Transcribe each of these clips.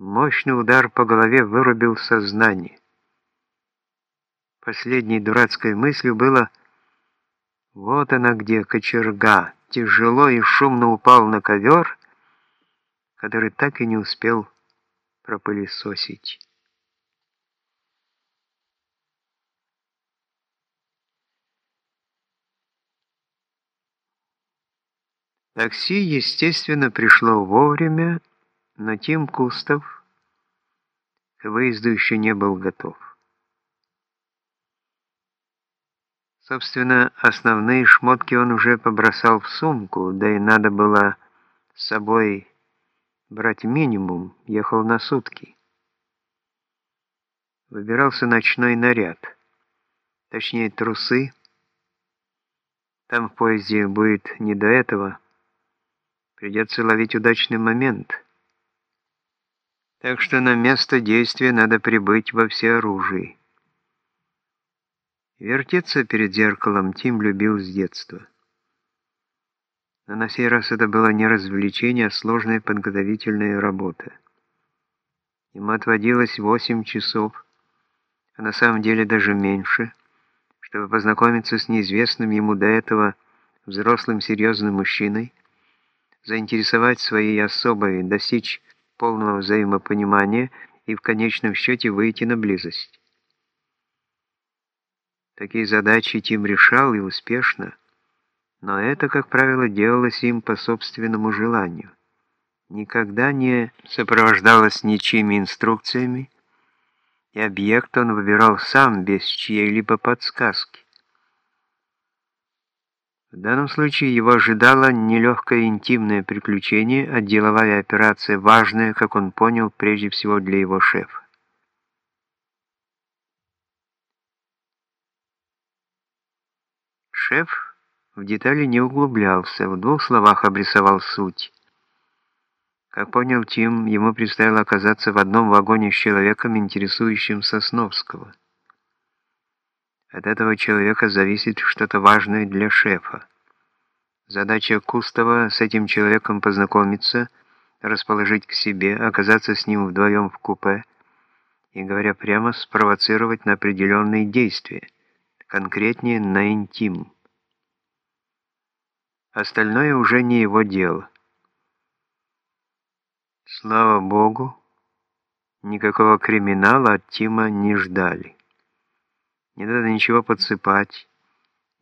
Мощный удар по голове вырубил сознание. Последней дурацкой мыслью было «Вот она где, кочерга!» Тяжело и шумно упал на ковер, который так и не успел пропылесосить. Такси, естественно, пришло вовремя, но Тим Кустов к выезду еще не был готов. Собственно, основные шмотки он уже побросал в сумку, да и надо было с собой брать минимум, ехал на сутки. Выбирался ночной наряд, точнее трусы. Там в поезде будет не до этого, придется ловить удачный момент – так что на место действия надо прибыть во всеоружии. Вертеться перед зеркалом Тим любил с детства. Но на сей раз это было не развлечение, а сложная подготовительная работа. Ему отводилось 8 часов, а на самом деле даже меньше, чтобы познакомиться с неизвестным ему до этого взрослым серьезным мужчиной, заинтересовать своей особой, достичь полного взаимопонимания и в конечном счете выйти на близость. Такие задачи Тим решал и успешно, но это, как правило, делалось им по собственному желанию. Никогда не сопровождалось ничьими инструкциями, и объект он выбирал сам, без чьей-либо подсказки. В данном случае его ожидало нелегкое интимное приключение, а деловая операция важная, как он понял, прежде всего для его шефа. Шеф в детали не углублялся, в двух словах обрисовал суть. Как понял Тим, ему предстояло оказаться в одном вагоне с человеком, интересующим Сосновского. От этого человека зависит что-то важное для шефа. Задача Кустова с этим человеком познакомиться, расположить к себе, оказаться с ним вдвоем в купе и, говоря прямо, спровоцировать на определенные действия, конкретнее на интим. Остальное уже не его дело. Слава Богу, никакого криминала от Тима не ждали. Не надо ничего подсыпать,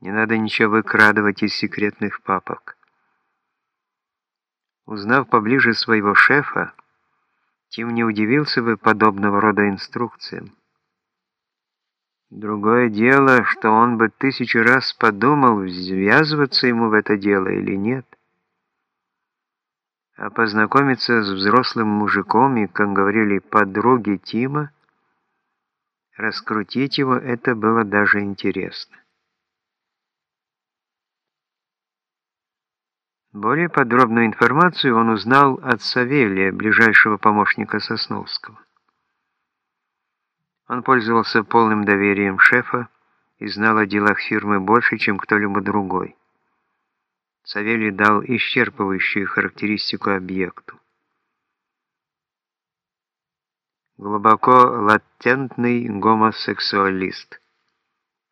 не надо ничего выкрадывать из секретных папок. Узнав поближе своего шефа, Тим не удивился бы подобного рода инструкциям. Другое дело, что он бы тысячу раз подумал, ввязываться ему в это дело или нет. А познакомиться с взрослым мужиком и, как говорили подруги Тима, Раскрутить его это было даже интересно. Более подробную информацию он узнал от Савелия, ближайшего помощника Сосновского. Он пользовался полным доверием шефа и знал о делах фирмы больше, чем кто-либо другой. Савелий дал исчерпывающую характеристику объекту. Глубоко латентный гомосексуалист.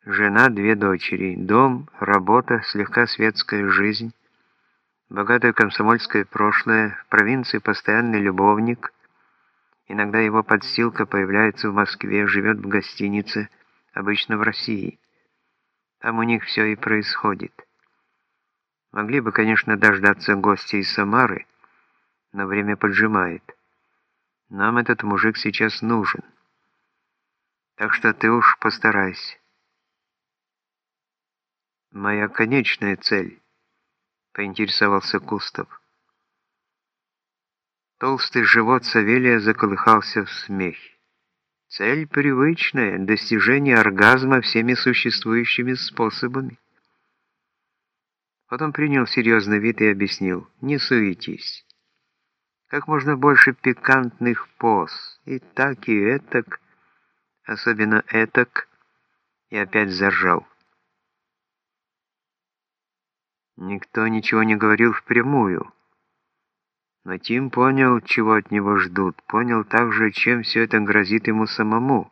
Жена, две дочери, дом, работа, слегка светская жизнь, богатое комсомольское прошлое, в провинции постоянный любовник, иногда его подстилка появляется в Москве, живет в гостинице, обычно в России. Там у них все и происходит. Могли бы, конечно, дождаться гостя из Самары, но время поджимает. Нам этот мужик сейчас нужен. Так что ты уж постарайся. Моя конечная цель, поинтересовался Кустов. Толстый живот Савелия заколыхался в смехе. Цель привычная, достижение оргазма всеми существующими способами. Потом принял серьезный вид и объяснил, не суетись как можно больше пикантных поз, и так, и этак, особенно этак, и опять заржал. Никто ничего не говорил впрямую, Но Тим понял, чего от него ждут, понял также, чем все это грозит ему самому.